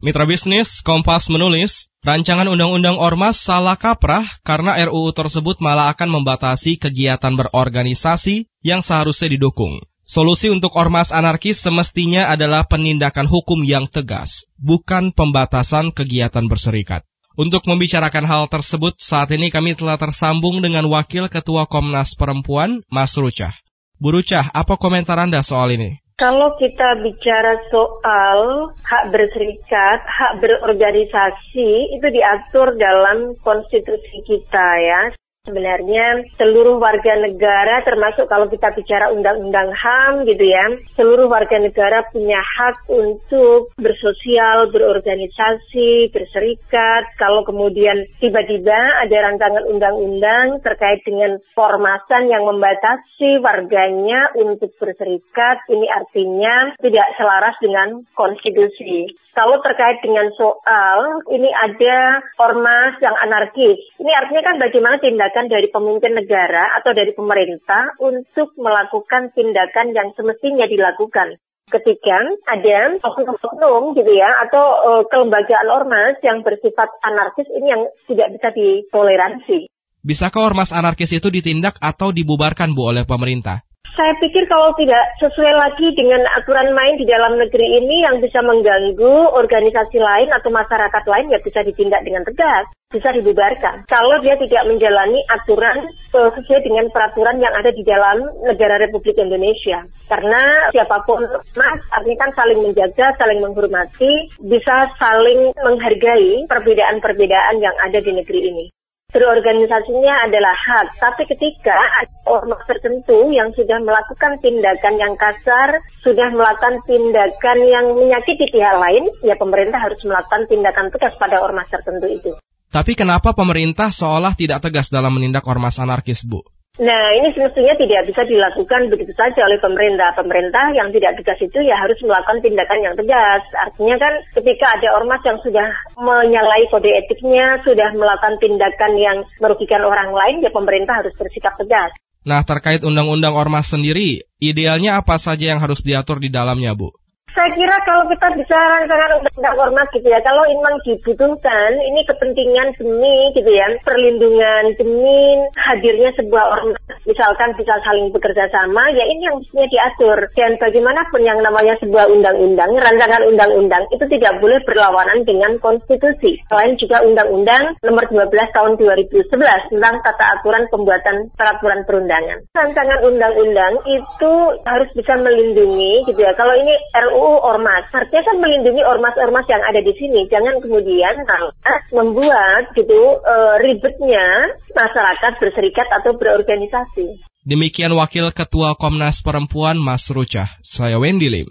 Mitra bisnis Kompas menulis, rancangan undang-undang ormas salah kaprah karena RUU tersebut malah akan membatasi kegiatan berorganisasi yang seharusnya didukung. Solusi untuk ormas anarkis semestinya adalah penindakan hukum yang tegas, bukan pembatasan kegiatan berserikat. Untuk membicarakan hal tersebut, saat ini kami telah tersambung dengan Wakil Ketua Komnas Perempuan, Mas Rucah. Bu Rucah, apa komentar Anda soal ini? Kalau kita bicara soal hak berserikat, hak berorganisasi, itu diatur dalam konstitusi kita ya. Sebenarnya seluruh warga negara termasuk kalau kita bicara undang-undang HAM gitu ya, seluruh warga negara punya hak untuk bersosial, berorganisasi, berserikat. Kalau kemudian tiba-tiba ada rancangan undang-undang terkait dengan formasan yang membatasi warganya untuk berserikat, ini artinya tidak selaras dengan konstitusi. Kalau terkait dengan soal ini ada ormas yang anarkis, ini artinya kan bagaimana tindakan dari pemimpin negara atau dari pemerintah untuk melakukan tindakan yang semestinya dilakukan ketika ada oknum-oknum gitu ya atau uh, kelembagaan ormas yang bersifat anarkis ini yang tidak bisa ditoleransi. Bisakah ormas anarkis itu ditindak atau dibubarkan Bu oleh pemerintah? Saya pikir kalau tidak sesuai lagi dengan aturan main di dalam negeri ini yang bisa mengganggu organisasi lain atau masyarakat lain ya bisa ditindak dengan tegas, bisa dibubarkan. Kalau dia tidak menjalani aturan uh, sesuai dengan peraturan yang ada di dalam negara Republik Indonesia. Karena siapa pun mas artinya kan saling menjaga, saling menghormati, bisa saling menghargai perbedaan-perbedaan yang ada di negeri ini berorganisasinya adalah hak. Tapi ketika ada ormas tertentu yang sudah melakukan tindakan yang kasar, sudah melakukan tindakan yang menyakiti pihak lain, ya pemerintah harus melakukan tindakan tegas pada ormas tertentu itu. Tapi kenapa pemerintah seolah tidak tegas dalam menindak ormas anarkis, Bu? Nah, ini semestinya tidak bisa dilakukan begitu saja oleh pemerintah. Pemerintah yang tidak tegas itu ya harus melakukan tindakan yang tegas. Artinya kan ketika ada ormas yang sudah menyalahi kode etiknya, sudah melakukan tindakan yang merugikan orang lain, ya pemerintah harus bersikap tegas. Nah, terkait undang-undang ormas sendiri, idealnya apa saja yang harus diatur di dalamnya, Bu? Saya kira kalau kita bisa rancangan undang-undang ormas gitu ya, kalau memang dibutuhkan, ini kepentingan demi gitu ya, perlindungan demi hadirnya sebuah ormas, misalkan bisa saling bekerja sama, ya ini yang mestinya diatur. Dan bagaimanapun yang namanya sebuah undang-undang, rancangan undang-undang itu tidak boleh berlawanan dengan konstitusi. Selain juga undang-undang nomor 12 tahun 2011 tentang tata aturan pembuatan peraturan perundangan. Rancangan undang-undang itu harus bisa melindungi gitu ya. Kalau ini RU RUU ormas. Artinya kan melindungi ormas-ormas yang ada di sini. Jangan kemudian membuat gitu e, ribetnya masyarakat berserikat atau berorganisasi. Demikian Wakil Ketua Komnas Perempuan Mas Rucah. Saya Wendy Lim.